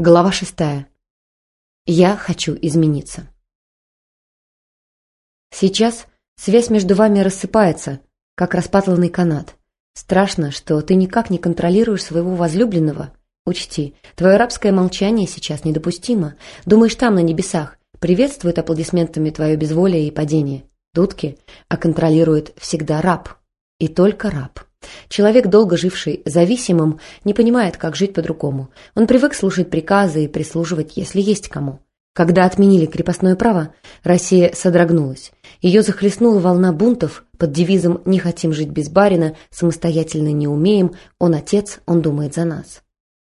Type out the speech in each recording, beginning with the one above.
Глава шестая. Я хочу измениться. Сейчас связь между вами рассыпается, как распатланный канат. Страшно, что ты никак не контролируешь своего возлюбленного. Учти, твое рабское молчание сейчас недопустимо. Думаешь, там, на небесах, приветствуют аплодисментами твое безволие и падение. Дудки, а контролирует всегда раб. И только раб. Человек, долго живший зависимым, не понимает, как жить по-другому. Он привык слушать приказы и прислуживать, если есть кому. Когда отменили крепостное право, Россия содрогнулась. Ее захлестнула волна бунтов под девизом «Не хотим жить без барина, самостоятельно не умеем, он отец, он думает за нас».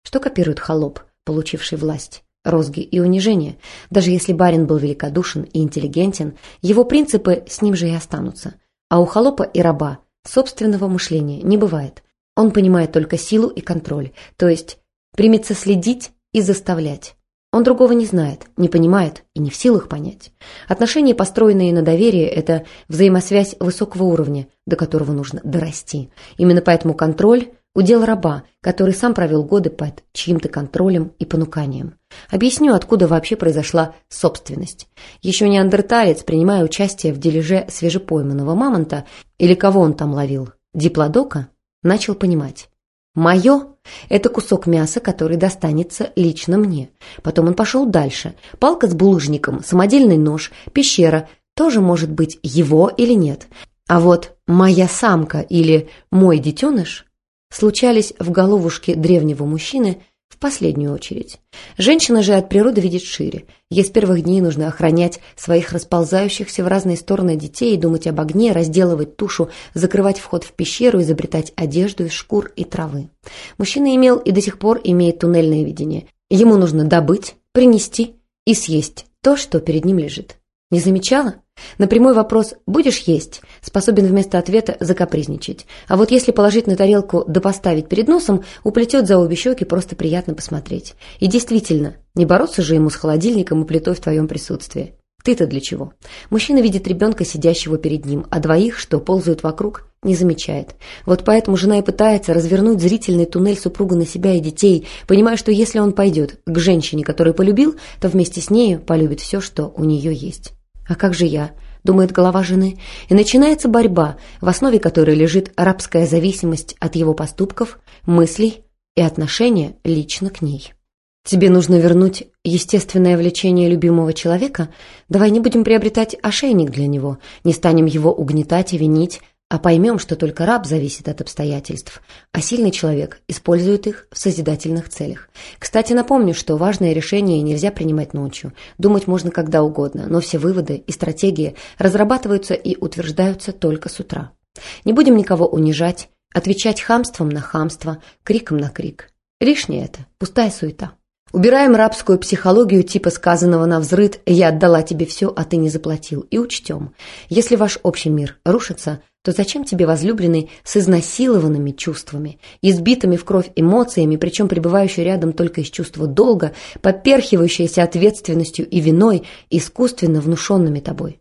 Что копирует холоп, получивший власть? Розги и унижение. Даже если барин был великодушен и интеллигентен, его принципы с ним же и останутся. А у холопа и раба Собственного мышления не бывает. Он понимает только силу и контроль, то есть примется следить и заставлять. Он другого не знает, не понимает и не в силах понять. Отношения, построенные на доверии, это взаимосвязь высокого уровня, до которого нужно дорасти. Именно поэтому контроль – удел раба, который сам провел годы под чьим-то контролем и понуканием. Объясню, откуда вообще произошла собственность. Еще неандерталец, принимая участие в дележе свежепойманного мамонта, или кого он там ловил, диплодока, начал понимать. Мое – это кусок мяса, который достанется лично мне. Потом он пошел дальше. Палка с булыжником, самодельный нож, пещера – тоже может быть его или нет. А вот моя самка или мой детеныш случались в головушке древнего мужчины – в последнюю очередь. Женщина же от природы видит шире. Ей с первых дней нужно охранять своих расползающихся в разные стороны детей, думать об огне, разделывать тушу, закрывать вход в пещеру, изобретать одежду из шкур и травы. Мужчина имел и до сих пор имеет туннельное видение. Ему нужно добыть, принести и съесть то, что перед ним лежит. Не замечала? На прямой вопрос «будешь есть?» способен вместо ответа закапризничать. А вот если положить на тарелку да поставить перед носом, уплетет за обе щеки, просто приятно посмотреть. И действительно, не бороться же ему с холодильником и плитой в твоем присутствии. Ты-то для чего? Мужчина видит ребенка, сидящего перед ним, а двоих, что ползают вокруг, не замечает. Вот поэтому жена и пытается развернуть зрительный туннель супруга на себя и детей, понимая, что если он пойдет к женщине, которую полюбил, то вместе с нею полюбит все, что у нее есть. «А как же я?» – думает голова жены. И начинается борьба, в основе которой лежит арабская зависимость от его поступков, мыслей и отношения лично к ней. Тебе нужно вернуть естественное влечение любимого человека? Давай не будем приобретать ошейник для него, не станем его угнетать и винить, а поймем, что только раб зависит от обстоятельств, а сильный человек использует их в созидательных целях. Кстати, напомню, что важное решение нельзя принимать ночью. Думать можно когда угодно, но все выводы и стратегии разрабатываются и утверждаются только с утра. Не будем никого унижать, отвечать хамством на хамство, криком на крик. Лишнее это, пустая суета. Убираем рабскую психологию типа сказанного на взрыд «я отдала тебе все, а ты не заплатил» и учтем. Если ваш общий мир рушится, то зачем тебе возлюбленный с изнасилованными чувствами, избитыми в кровь эмоциями, причем пребывающий рядом только из чувства долга, поперхивающийся ответственностью и виной, искусственно внушенными тобой?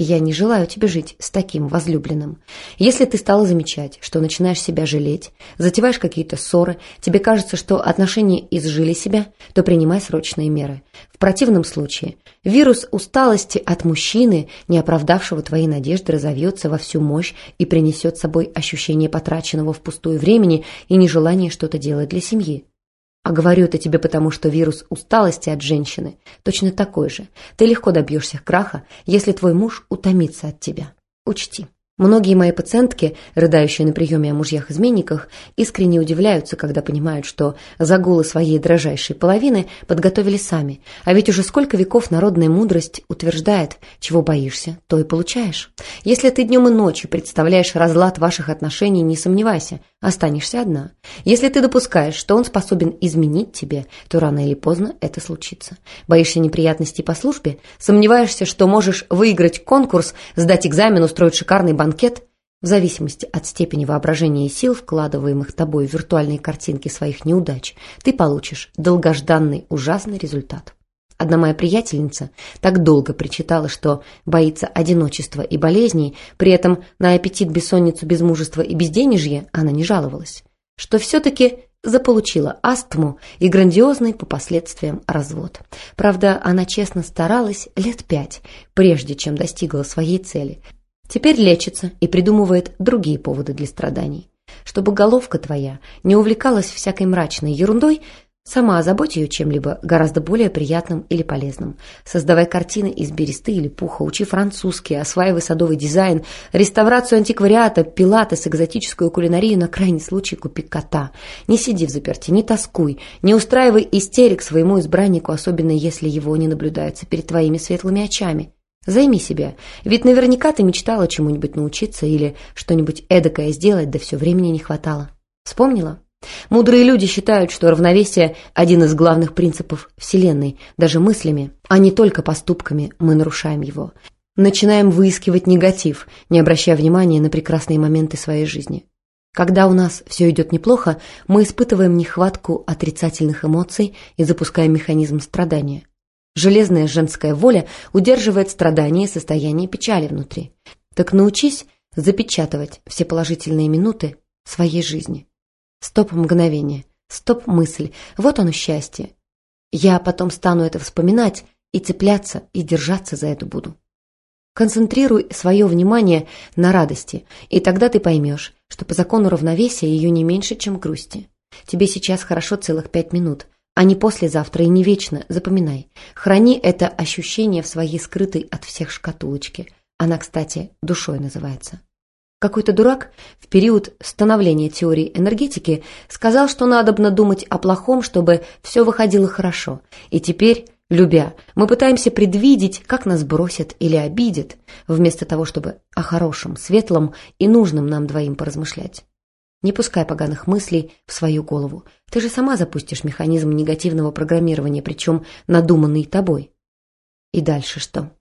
Я не желаю тебе жить с таким возлюбленным. Если ты стала замечать, что начинаешь себя жалеть, затеваешь какие-то ссоры, тебе кажется, что отношения изжили себя, то принимай срочные меры. В противном случае вирус усталости от мужчины, не оправдавшего твои надежды, разовьется во всю мощь и принесет с собой ощущение потраченного впустую времени и нежелание что-то делать для семьи. А говорю это тебе потому, что вирус усталости от женщины точно такой же. Ты легко добьешься краха, если твой муж утомится от тебя. Учти. Многие мои пациентки, рыдающие на приеме о мужьях-изменниках, искренне удивляются, когда понимают, что загулы своей дрожайшей половины подготовили сами. А ведь уже сколько веков народная мудрость утверждает, чего боишься, то и получаешь. Если ты днем и ночью представляешь разлад ваших отношений, не сомневайся, останешься одна. Если ты допускаешь, что он способен изменить тебе, то рано или поздно это случится. Боишься неприятностей по службе? Сомневаешься, что можешь выиграть конкурс, сдать экзамен, устроить шикарный банк банкет, в зависимости от степени воображения и сил, вкладываемых тобой в виртуальные картинки своих неудач, ты получишь долгожданный ужасный результат. Одна моя приятельница так долго причитала, что боится одиночества и болезней, при этом на аппетит, бессонницу, безмужество и безденежье она не жаловалась. Что все-таки заполучила астму и грандиозный по последствиям развод. Правда, она честно старалась лет пять, прежде чем достигла своей цели. Теперь лечится и придумывает другие поводы для страданий. Чтобы головка твоя не увлекалась всякой мрачной ерундой, Сама озаботь ее чем-либо гораздо более приятным или полезным. Создавай картины из бересты или пуха, учи французский, осваивай садовый дизайн, реставрацию антиквариата, пилатес, экзотическую кулинарию, на крайний случай купи кота. Не сиди в заперти, не тоскуй, не устраивай истерик своему избраннику, особенно если его не наблюдается перед твоими светлыми очами. Займи себя, ведь наверняка ты мечтала чему-нибудь научиться или что-нибудь эдакое сделать, да все времени не хватало. Вспомнила? Мудрые люди считают, что равновесие – один из главных принципов Вселенной. Даже мыслями, а не только поступками мы нарушаем его. Начинаем выискивать негатив, не обращая внимания на прекрасные моменты своей жизни. Когда у нас все идет неплохо, мы испытываем нехватку отрицательных эмоций и запускаем механизм страдания. Железная женская воля удерживает страдания и состояние печали внутри. Так научись запечатывать все положительные минуты своей жизни. Стоп мгновение, стоп мысль, вот оно счастье. Я потом стану это вспоминать и цепляться, и держаться за это буду. Концентрируй свое внимание на радости, и тогда ты поймешь, что по закону равновесия ее не меньше, чем грусти. Тебе сейчас хорошо целых пять минут, а не послезавтра и не вечно, запоминай. Храни это ощущение в своей скрытой от всех шкатулочке. Она, кстати, душой называется. Какой-то дурак в период становления теории энергетики сказал, что надобно думать о плохом, чтобы все выходило хорошо. И теперь, любя, мы пытаемся предвидеть, как нас бросят или обидят, вместо того, чтобы о хорошем, светлом и нужном нам двоим поразмышлять. Не пускай поганых мыслей в свою голову. Ты же сама запустишь механизм негативного программирования, причем надуманный тобой. И дальше что?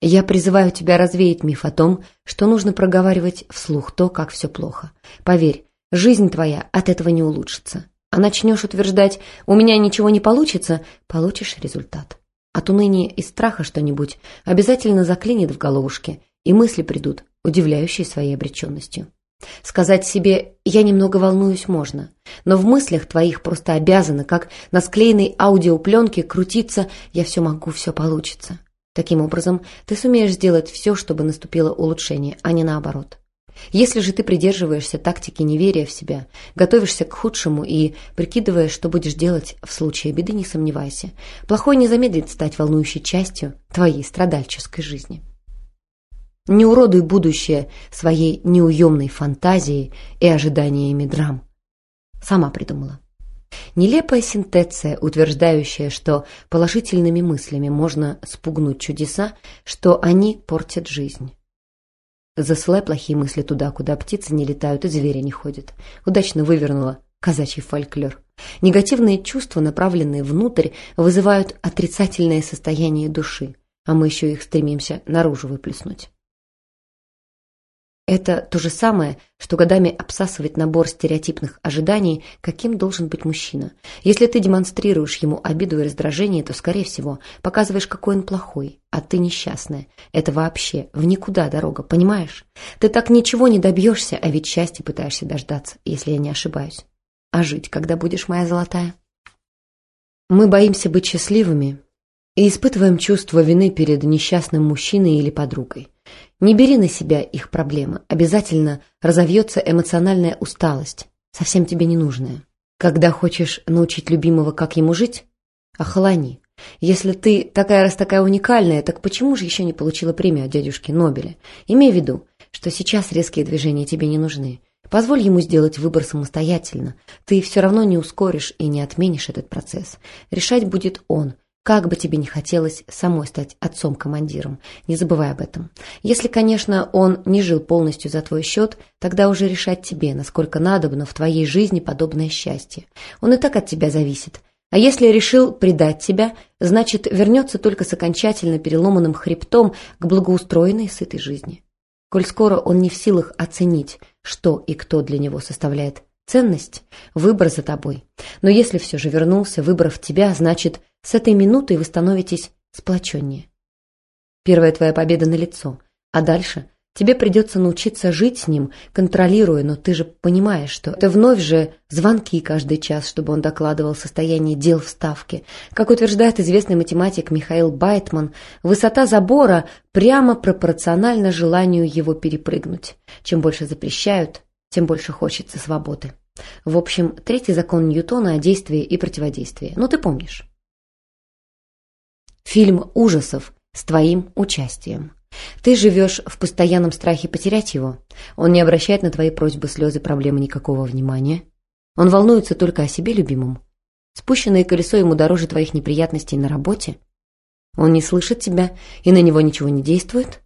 Я призываю тебя развеять миф о том, что нужно проговаривать вслух то, как все плохо. Поверь, жизнь твоя от этого не улучшится. А начнешь утверждать «у меня ничего не получится», получишь результат. От уныния и страха что-нибудь обязательно заклинит в головушке, и мысли придут, удивляющие своей обреченностью. Сказать себе «я немного волнуюсь» можно, но в мыслях твоих просто обязано, как на склеенной аудиопленке, крутиться «я все могу, все получится». Таким образом, ты сумеешь сделать все, чтобы наступило улучшение, а не наоборот. Если же ты придерживаешься тактики неверия в себя, готовишься к худшему и прикидываешь, что будешь делать в случае беды, не сомневайся. Плохой не замедлит стать волнующей частью твоей страдальческой жизни. Не уродуй будущее своей неуемной фантазией и ожиданиями драм. Сама придумала. Нелепая синтеция, утверждающая, что положительными мыслями можно спугнуть чудеса, что они портят жизнь. Засылай плохие мысли туда, куда птицы не летают и звери не ходят. Удачно вывернула казачий фольклор. Негативные чувства, направленные внутрь, вызывают отрицательное состояние души, а мы еще их стремимся наружу выплеснуть. Это то же самое, что годами обсасывать набор стереотипных ожиданий, каким должен быть мужчина. Если ты демонстрируешь ему обиду и раздражение, то, скорее всего, показываешь, какой он плохой, а ты несчастная. Это вообще в никуда дорога, понимаешь? Ты так ничего не добьешься, а ведь счастья пытаешься дождаться, если я не ошибаюсь. А жить, когда будешь моя золотая? Мы боимся быть счастливыми и испытываем чувство вины перед несчастным мужчиной или подругой. Не бери на себя их проблемы. Обязательно разовьется эмоциональная усталость, совсем тебе не нужная. Когда хочешь научить любимого, как ему жить, охолони. Если ты такая раз такая уникальная, так почему же еще не получила премию от дядюшки Нобеля? Имей в виду, что сейчас резкие движения тебе не нужны. Позволь ему сделать выбор самостоятельно. Ты все равно не ускоришь и не отменишь этот процесс. Решать будет он – как бы тебе не хотелось самой стать отцом-командиром, не забывай об этом. Если, конечно, он не жил полностью за твой счет, тогда уже решать тебе, насколько надобно в твоей жизни подобное счастье. Он и так от тебя зависит. А если решил предать тебя, значит, вернется только с окончательно переломанным хребтом к благоустроенной сытой жизни. Коль скоро он не в силах оценить, что и кто для него составляет ценность, выбор за тобой. Но если все же вернулся, выбрав тебя, значит, с этой минуты вы становитесь сплоченнее. Первая твоя победа на лицо, а дальше Тебе придется научиться жить с ним, контролируя, но ты же понимаешь, что это вновь же звонки каждый час, чтобы он докладывал состояние дел в Ставке. Как утверждает известный математик Михаил Байтман, высота забора прямо пропорциональна желанию его перепрыгнуть. Чем больше запрещают, тем больше хочется свободы. В общем, третий закон Ньютона о действии и противодействии. Ну, ты помнишь. Фильм ужасов с твоим участием. Ты живешь в постоянном страхе потерять его. Он не обращает на твои просьбы, слезы, проблемы никакого внимания. Он волнуется только о себе любимом. Спущенное колесо ему дороже твоих неприятностей на работе. Он не слышит тебя, и на него ничего не действует.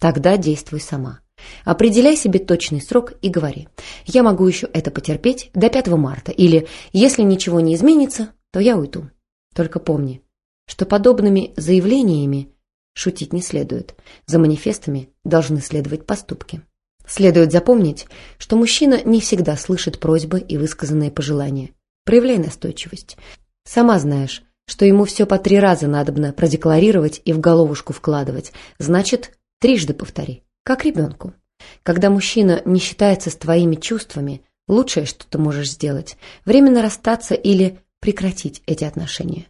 Тогда действуй сама. Определяй себе точный срок и говори. Я могу еще это потерпеть до 5 марта. Или, если ничего не изменится, то я уйду. Только помни, что подобными заявлениями Шутить не следует. За манифестами должны следовать поступки. Следует запомнить, что мужчина не всегда слышит просьбы и высказанные пожелания. Проявляй настойчивость. Сама знаешь, что ему все по три раза надобно продекларировать и в головушку вкладывать. Значит, трижды повтори, как ребенку. Когда мужчина не считается с твоими чувствами, лучшее, что ты можешь сделать, временно расстаться или прекратить эти отношения.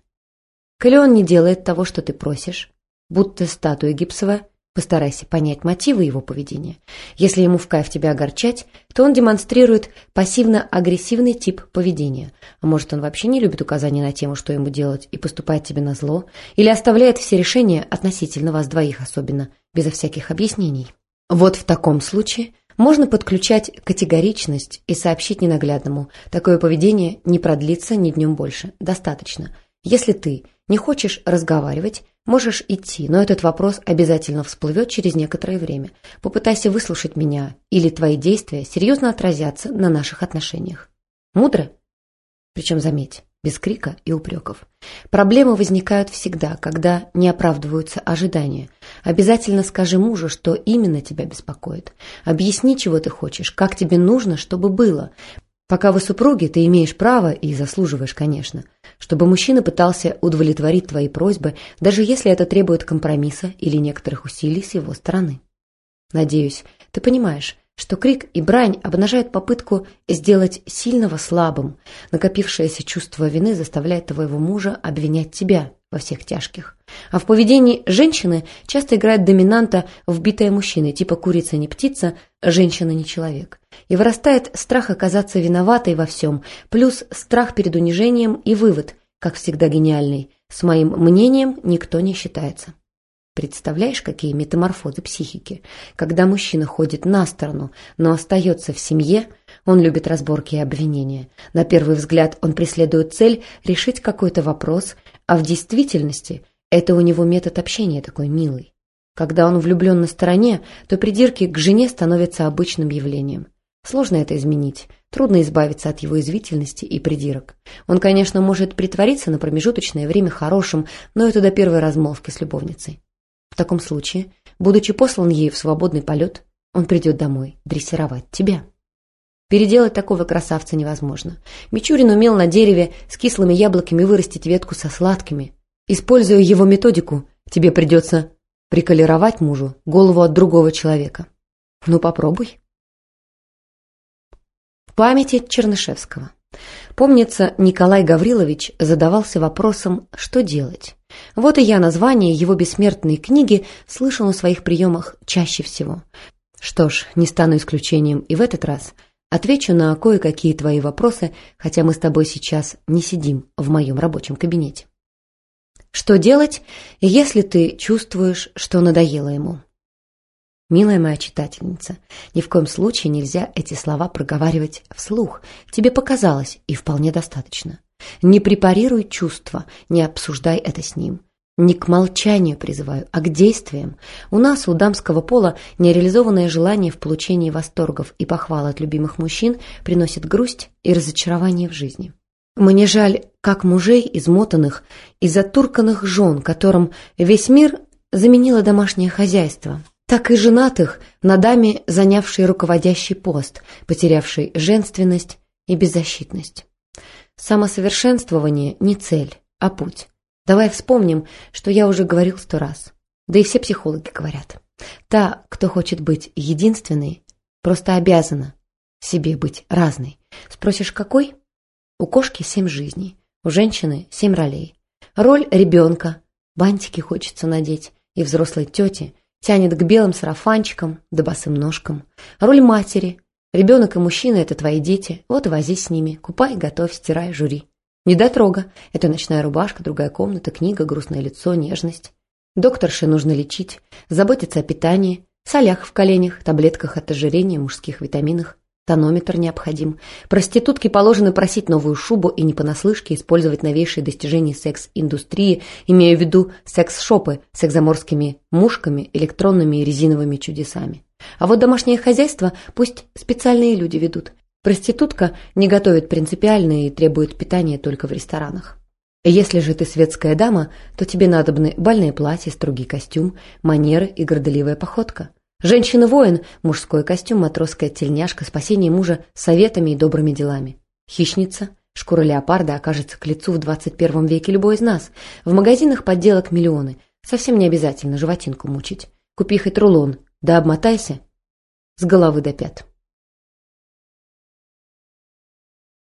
Коли он не делает того, что ты просишь, будто статуя гипсовая, постарайся понять мотивы его поведения. Если ему в кайф тебя огорчать, то он демонстрирует пассивно-агрессивный тип поведения. А может, он вообще не любит указания на тему, что ему делать, и поступает тебе на зло, или оставляет все решения относительно вас двоих особенно, безо всяких объяснений. Вот в таком случае можно подключать категоричность и сообщить ненаглядному. Такое поведение не продлится ни днем больше. Достаточно. Если ты не хочешь разговаривать, Можешь идти, но этот вопрос обязательно всплывет через некоторое время. Попытайся выслушать меня, или твои действия серьезно отразятся на наших отношениях. Мудро? Причем, заметь, без крика и упреков. Проблемы возникают всегда, когда не оправдываются ожидания. Обязательно скажи мужу, что именно тебя беспокоит. Объясни, чего ты хочешь, как тебе нужно, чтобы было. Пока вы супруги, ты имеешь право, и заслуживаешь, конечно, чтобы мужчина пытался удовлетворить твои просьбы, даже если это требует компромисса или некоторых усилий с его стороны. Надеюсь, ты понимаешь, что крик и брань обнажают попытку сделать сильного слабым. Накопившееся чувство вины заставляет твоего мужа обвинять тебя во всех тяжких. А в поведении женщины часто играет доминанта вбитая мужчиной, типа курица не птица, женщина не человек. И вырастает страх оказаться виноватой во всем, плюс страх перед унижением и вывод, как всегда гениальный, с моим мнением никто не считается. Представляешь, какие метаморфозы психики? Когда мужчина ходит на сторону, но остается в семье, он любит разборки и обвинения. На первый взгляд он преследует цель решить какой-то вопрос, а в действительности это у него метод общения такой милый. Когда он влюблен на стороне, то придирки к жене становятся обычным явлением. Сложно это изменить, трудно избавиться от его извительности и придирок. Он, конечно, может притвориться на промежуточное время хорошим, но это до первой размолвки с любовницей. В таком случае, будучи послан ей в свободный полет, он придет домой дрессировать тебя. Переделать такого красавца невозможно. Мичурин умел на дереве с кислыми яблоками вырастить ветку со сладкими. Используя его методику, тебе придется приколеровать мужу голову от другого человека. Ну, попробуй. В памяти Чернышевского. Помнится, Николай Гаврилович задавался вопросом, что делать. Вот и я название его бессмертной книги слышал на своих приемах чаще всего. Что ж, не стану исключением и в этот раз. Отвечу на кое-какие твои вопросы, хотя мы с тобой сейчас не сидим в моем рабочем кабинете. Что делать, если ты чувствуешь, что надоело ему? Милая моя читательница, ни в коем случае нельзя эти слова проговаривать вслух. Тебе показалось, и вполне достаточно. Не препарируй чувства, не обсуждай это с ним. Не к молчанию призываю, а к действиям. У нас, у дамского пола, нереализованное желание в получении восторгов и похвал от любимых мужчин приносит грусть и разочарование в жизни. Мне жаль как мужей, измотанных и затурканных жен, которым весь мир заменило домашнее хозяйство, так и женатых, на даме, занявшей руководящий пост, потерявшей женственность и беззащитность. Самосовершенствование не цель, а путь. Давай вспомним, что я уже говорил сто раз. Да и все психологи говорят. Та, кто хочет быть единственной, просто обязана себе быть разной. Спросишь, какой? У кошки семь жизней, у женщины семь ролей. Роль ребенка, бантики хочется надеть, и взрослой тети тянет к белым сарафанчикам да босым ножкам. Роль матери. Ребенок и мужчина – это твои дети, вот и возись с ними, купай, готовь, стирай, жури. Недотрога – это ночная рубашка, другая комната, книга, грустное лицо, нежность. Докторше нужно лечить, заботиться о питании, солях в коленях, таблетках от ожирения, мужских витаминах. Тонометр необходим. Проститутке положено просить новую шубу и не понаслышке использовать новейшие достижения секс-индустрии, имея в виду секс-шопы с экзоморскими мушками, электронными и резиновыми чудесами. А вот домашнее хозяйство пусть специальные люди ведут. Проститутка не готовит принципиально и требует питания только в ресторанах. Если же ты светская дама, то тебе надобны бальное платье, строгий костюм, манеры и горделивая походка. Женщина-воин, мужской костюм, матросская тельняшка, спасение мужа советами и добрыми делами. Хищница, шкура леопарда окажется к лицу в 21 веке любой из нас. В магазинах подделок миллионы. Совсем не обязательно животинку мучить. Купи хоть рулон, да обмотайся с головы до пят.